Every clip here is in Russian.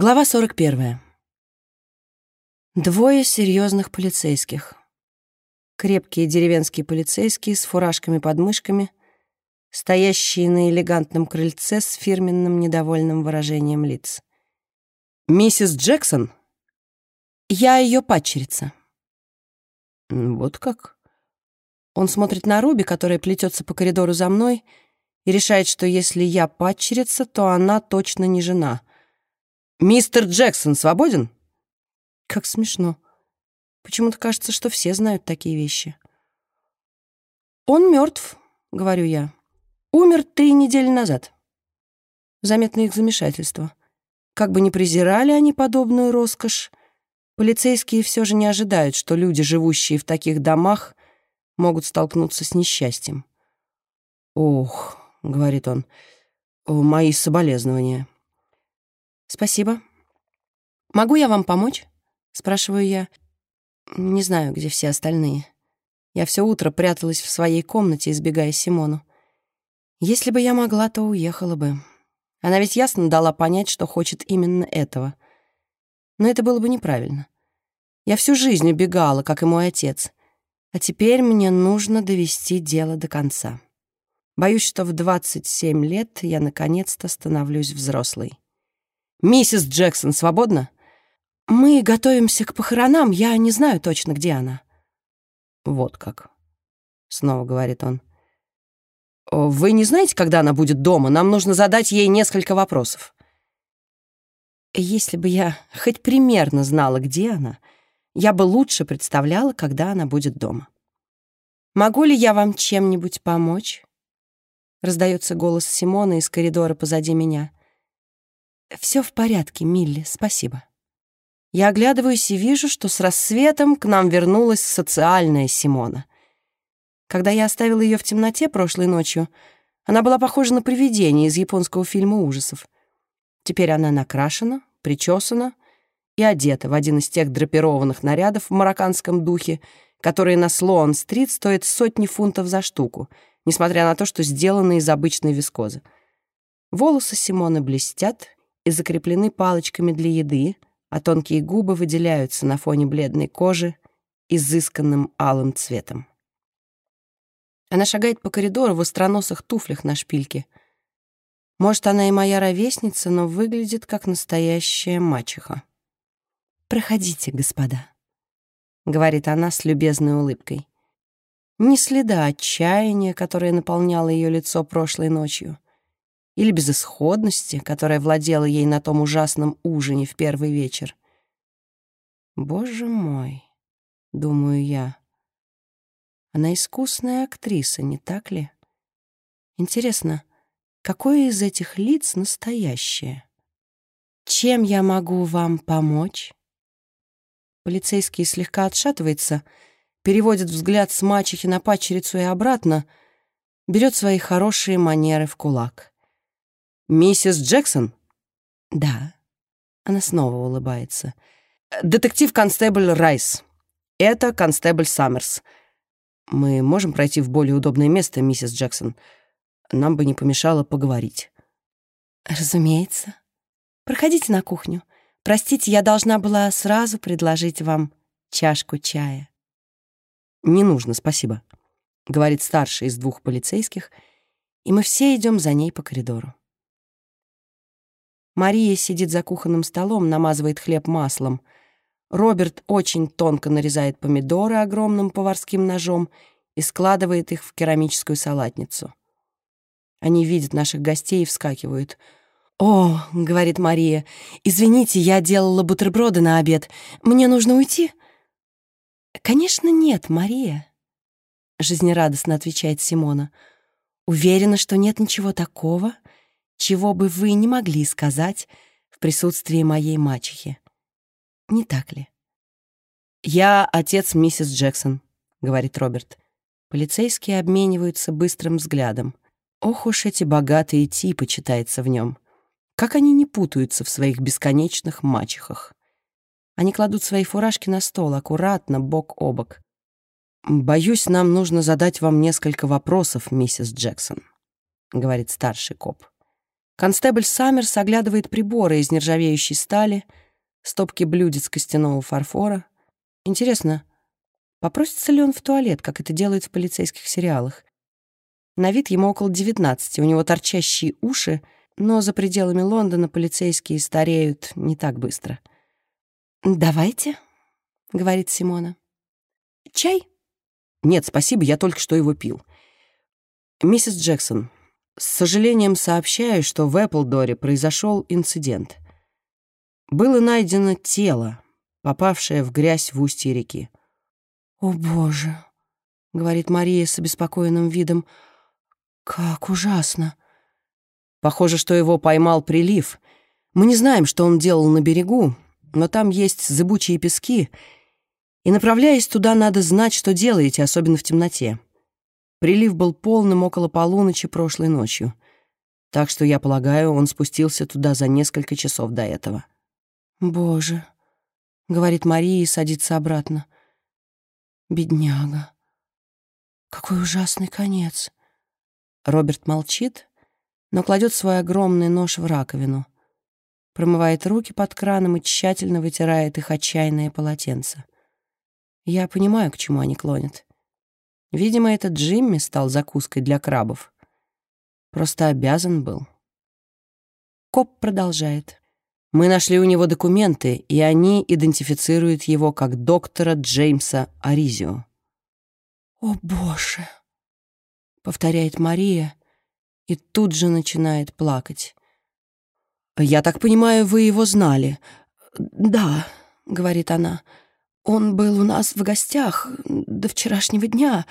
Глава 41. Двое серьезных полицейских. Крепкие деревенские полицейские с фуражками под мышками, стоящие на элегантном крыльце с фирменным недовольным выражением лиц. «Миссис Джексон?» «Я ее падчерица». «Вот как?» Он смотрит на Руби, которая плетется по коридору за мной, и решает, что если я падчерица, то она точно не жена — «Мистер Джексон свободен?» Как смешно. Почему-то кажется, что все знают такие вещи. «Он мертв», — говорю я. «Умер три недели назад». Заметно их замешательство. Как бы ни презирали они подобную роскошь, полицейские все же не ожидают, что люди, живущие в таких домах, могут столкнуться с несчастьем. «Ох», — говорит он, — «мои соболезнования». «Спасибо. Могу я вам помочь?» — спрашиваю я. Не знаю, где все остальные. Я все утро пряталась в своей комнате, избегая Симону. Если бы я могла, то уехала бы. Она ведь ясно дала понять, что хочет именно этого. Но это было бы неправильно. Я всю жизнь убегала, как и мой отец. А теперь мне нужно довести дело до конца. Боюсь, что в 27 лет я наконец-то становлюсь взрослой. «Миссис Джексон свободна?» «Мы готовимся к похоронам, я не знаю точно, где она». «Вот как», — снова говорит он. «Вы не знаете, когда она будет дома? Нам нужно задать ей несколько вопросов». «Если бы я хоть примерно знала, где она, я бы лучше представляла, когда она будет дома». «Могу ли я вам чем-нибудь помочь?» Раздается голос Симона из коридора позади меня. Все в порядке, Милли, спасибо. Я оглядываюсь и вижу, что с рассветом к нам вернулась социальная Симона. Когда я оставила ее в темноте прошлой ночью, она была похожа на привидение из японского фильма ужасов. Теперь она накрашена, причесана и одета в один из тех драпированных нарядов в марокканском духе, которые на Слоан-стрит стоят сотни фунтов за штуку, несмотря на то, что сделаны из обычной вискозы. Волосы Симоны блестят и закреплены палочками для еды, а тонкие губы выделяются на фоне бледной кожи изысканным алым цветом. Она шагает по коридору в остроносых туфлях на шпильке. Может, она и моя ровесница, но выглядит как настоящая мачеха. «Проходите, господа», — говорит она с любезной улыбкой. Ни следа отчаяния, которое наполняло ее лицо прошлой ночью или безысходности, которая владела ей на том ужасном ужине в первый вечер. «Боже мой», — думаю я, — она искусная актриса, не так ли? Интересно, какое из этих лиц настоящее? Чем я могу вам помочь? Полицейский слегка отшатывается, переводит взгляд с мачехи на падчерицу и обратно, берет свои хорошие манеры в кулак. «Миссис Джексон?» «Да». Она снова улыбается. «Детектив-констебль Райс. Это констебль Саммерс. Мы можем пройти в более удобное место, миссис Джексон. Нам бы не помешало поговорить». «Разумеется. Проходите на кухню. Простите, я должна была сразу предложить вам чашку чая». «Не нужно, спасибо», — говорит старший из двух полицейских, и мы все идем за ней по коридору. Мария сидит за кухонным столом, намазывает хлеб маслом. Роберт очень тонко нарезает помидоры огромным поварским ножом и складывает их в керамическую салатницу. Они видят наших гостей и вскакивают. «О, — говорит Мария, — извините, я делала бутерброды на обед. Мне нужно уйти?» «Конечно нет, Мария», — жизнерадостно отвечает Симона. «Уверена, что нет ничего такого, чего бы вы не могли сказать в присутствии моей мачехи. Не так ли? «Я отец миссис Джексон», — говорит Роберт. Полицейские обмениваются быстрым взглядом. Ох уж эти богатые типы, читается в нем. Как они не путаются в своих бесконечных мачехах. Они кладут свои фуражки на стол, аккуратно, бок о бок. «Боюсь, нам нужно задать вам несколько вопросов, миссис Джексон», — говорит старший коп. Констебль Саммерс оглядывает приборы из нержавеющей стали, стопки блюдец костяного фарфора. Интересно, попросится ли он в туалет, как это делают в полицейских сериалах? На вид ему около 19, у него торчащие уши, но за пределами Лондона полицейские стареют не так быстро. «Давайте», — говорит Симона. «Чай?» «Нет, спасибо, я только что его пил». «Миссис Джексон, с сожалением сообщаю, что в Эпплдоре произошел инцидент. Было найдено тело, попавшее в грязь в устье реки. «О, Боже!» — говорит Мария с обеспокоенным видом. «Как ужасно!» Похоже, что его поймал прилив. Мы не знаем, что он делал на берегу, но там есть зыбучие пески, и, направляясь туда, надо знать, что делаете, особенно в темноте. Прилив был полным около полуночи прошлой ночью. Так что, я полагаю, он спустился туда за несколько часов до этого. «Боже», — говорит Мария и садится обратно. «Бедняга. Какой ужасный конец». Роберт молчит, но кладет свой огромный нож в раковину, промывает руки под краном и тщательно вытирает их отчаянное полотенце. Я понимаю, к чему они клонят. Видимо, этот Джимми стал закуской для крабов. Просто обязан был. Коп продолжает. Мы нашли у него документы, и они идентифицируют его как доктора Джеймса Аризио. «О, Боже!» — повторяет Мария и тут же начинает плакать. «Я так понимаю, вы его знали?» «Да», — говорит она, — он был у нас в гостях до вчерашнего дня,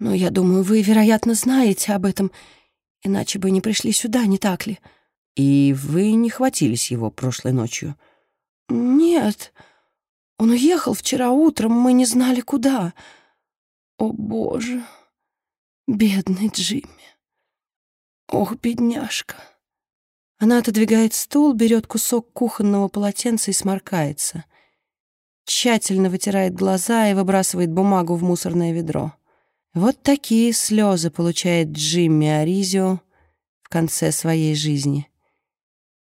но я думаю, вы, вероятно, знаете об этом, иначе бы не пришли сюда, не так ли? И вы не хватились его прошлой ночью? Нет, он уехал вчера утром, мы не знали, куда. О, Боже, бедный Джимми. Ох, бедняжка. Она отодвигает стул, берет кусок кухонного полотенца и сморкается тщательно вытирает глаза и выбрасывает бумагу в мусорное ведро. Вот такие слезы получает Джимми Аризио в конце своей жизни.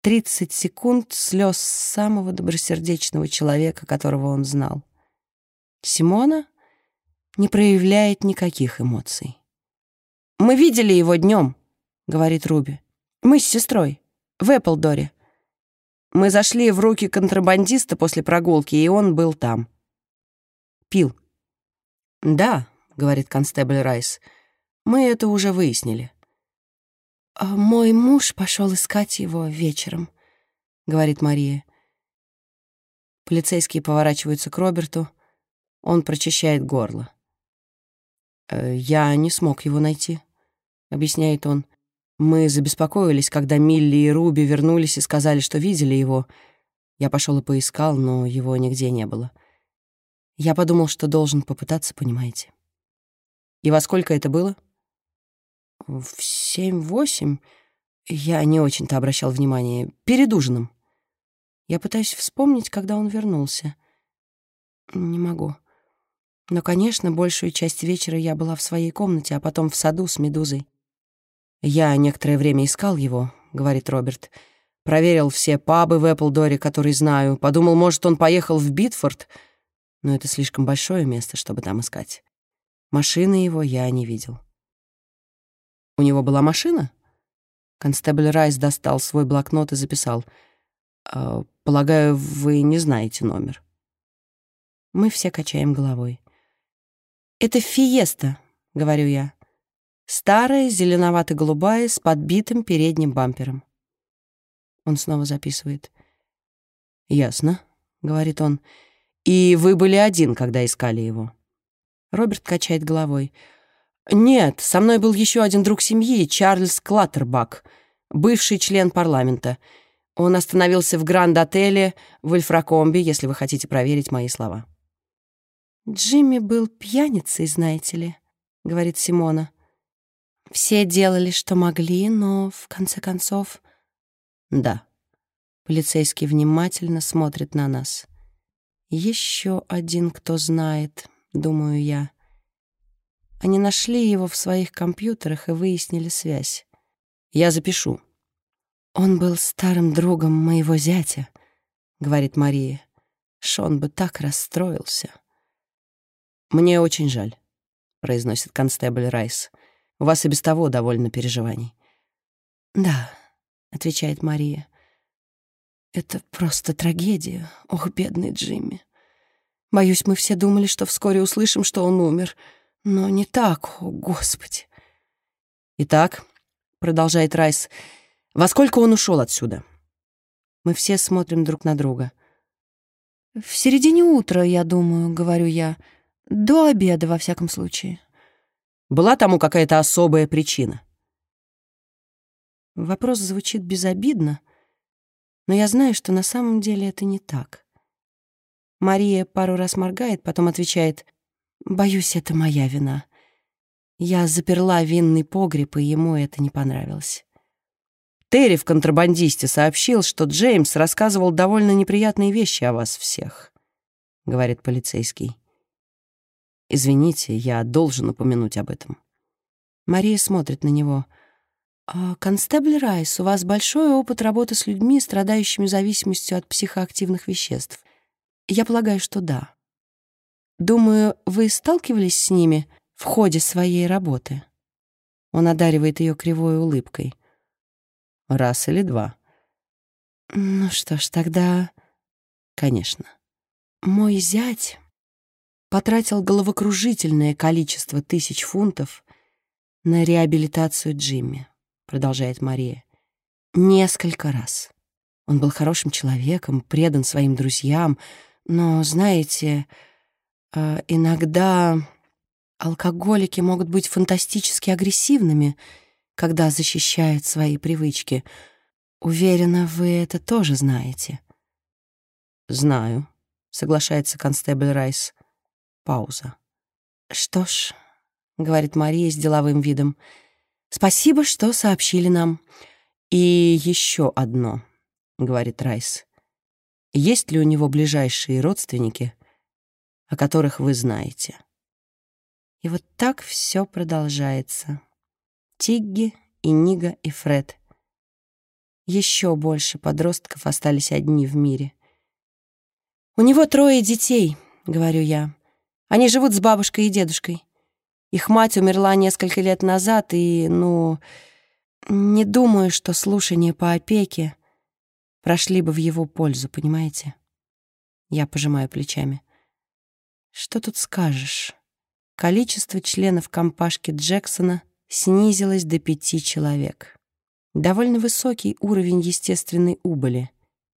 Тридцать секунд слез самого добросердечного человека, которого он знал. Симона не проявляет никаких эмоций. «Мы видели его днем», — говорит Руби. «Мы с сестрой. В Эпплдоре. Мы зашли в руки контрабандиста после прогулки, и он был там. Пил. «Да», — говорит констебль Райс, — «мы это уже выяснили». «А «Мой муж пошел искать его вечером», — говорит Мария. Полицейские поворачиваются к Роберту. Он прочищает горло. «Э, «Я не смог его найти», — объясняет он. Мы забеспокоились, когда Милли и Руби вернулись и сказали, что видели его. Я пошел и поискал, но его нигде не было. Я подумал, что должен попытаться, понимаете. И во сколько это было? В семь-восемь. Я не очень-то обращал внимание. Перед ужином. Я пытаюсь вспомнить, когда он вернулся. Не могу. Но, конечно, большую часть вечера я была в своей комнате, а потом в саду с Медузой. «Я некоторое время искал его», — говорит Роберт. «Проверил все пабы в Эпплдоре, которые знаю. Подумал, может, он поехал в Битфорд, но это слишком большое место, чтобы там искать. Машины его я не видел». «У него была машина?» Констебль Райс достал свой блокнот и записал. «Э, «Полагаю, вы не знаете номер». Мы все качаем головой. «Это Фиеста», — говорю я. Старая, зеленовато-голубая, с подбитым передним бампером. Он снова записывает. «Ясно», — говорит он. «И вы были один, когда искали его?» Роберт качает головой. «Нет, со мной был еще один друг семьи, Чарльз Клаттербак, бывший член парламента. Он остановился в Гранд-отеле в Эльфракомбе, если вы хотите проверить мои слова». «Джимми был пьяницей, знаете ли», — говорит Симона. Все делали, что могли, но в конце концов... Да. Полицейский внимательно смотрит на нас. Еще один, кто знает, думаю я. Они нашли его в своих компьютерах и выяснили связь. Я запишу. «Он был старым другом моего зятя», — говорит Мария. «Шон бы так расстроился». «Мне очень жаль», — произносит констебль Райс. «У вас и без того довольно переживаний». «Да», — отвечает Мария. «Это просто трагедия. Ох, бедный Джимми. Боюсь, мы все думали, что вскоре услышим, что он умер. Но не так, о, Господи». «Итак», — продолжает Райс, — «во сколько он ушел отсюда?» Мы все смотрим друг на друга. «В середине утра, я думаю», — говорю я. «До обеда, во всяком случае». «Была тому какая-то особая причина?» Вопрос звучит безобидно, но я знаю, что на самом деле это не так. Мария пару раз моргает, потом отвечает, «Боюсь, это моя вина. Я заперла винный погреб, и ему это не понравилось». Терри в «Контрабандисте» сообщил, что Джеймс рассказывал довольно неприятные вещи о вас всех, — говорит полицейский. Извините, я должен упомянуть об этом. Мария смотрит на него — а, «Констебль Райс, у вас большой опыт работы с людьми, страдающими зависимостью от психоактивных веществ. Я полагаю, что да. Думаю, вы сталкивались с ними в ходе своей работы?» Он одаривает ее кривой улыбкой. «Раз или два». «Ну что ж, тогда...» «Конечно». «Мой зять потратил головокружительное количество тысяч фунтов на реабилитацию Джимми. — продолжает Мария. «Несколько раз. Он был хорошим человеком, предан своим друзьям, но, знаете, э, иногда алкоголики могут быть фантастически агрессивными, когда защищают свои привычки. Уверена, вы это тоже знаете». «Знаю», — соглашается констебль Райс. Пауза. «Что ж», — говорит Мария с деловым видом, — Спасибо, что сообщили нам. И еще одно, говорит Райс. Есть ли у него ближайшие родственники, о которых вы знаете? И вот так все продолжается. Тигги и Нига и Фред. Еще больше подростков остались одни в мире. «У него трое детей», — говорю я. «Они живут с бабушкой и дедушкой. Их мать умерла несколько лет назад, и, ну, не думаю, что слушания по опеке прошли бы в его пользу, понимаете? Я пожимаю плечами. Что тут скажешь? Количество членов компашки Джексона снизилось до пяти человек. Довольно высокий уровень естественной убыли,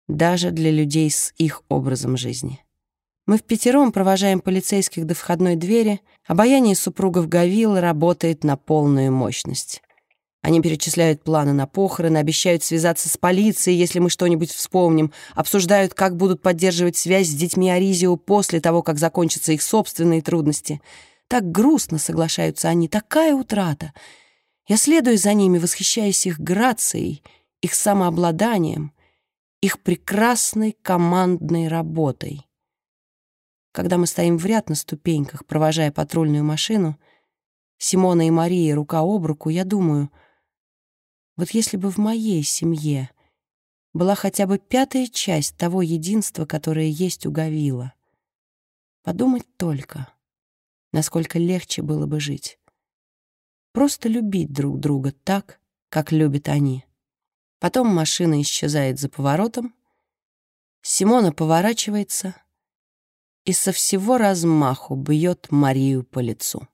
даже для людей с их образом жизни. Мы в пятером провожаем полицейских до входной двери. Обаяние супругов Гавилла работает на полную мощность. Они перечисляют планы на похороны, обещают связаться с полицией, если мы что-нибудь вспомним, обсуждают, как будут поддерживать связь с детьми Аризио после того, как закончатся их собственные трудности. Так грустно соглашаются они, такая утрата. Я следую за ними, восхищаясь их грацией, их самообладанием, их прекрасной командной работой. Когда мы стоим в ряд на ступеньках, провожая патрульную машину, Симона и Мария рука об руку, я думаю, вот если бы в моей семье была хотя бы пятая часть того единства, которое есть у Гавила. Подумать только, насколько легче было бы жить. Просто любить друг друга так, как любят они. Потом машина исчезает за поворотом, Симона поворачивается — и со всего размаху бьет Марию по лицу.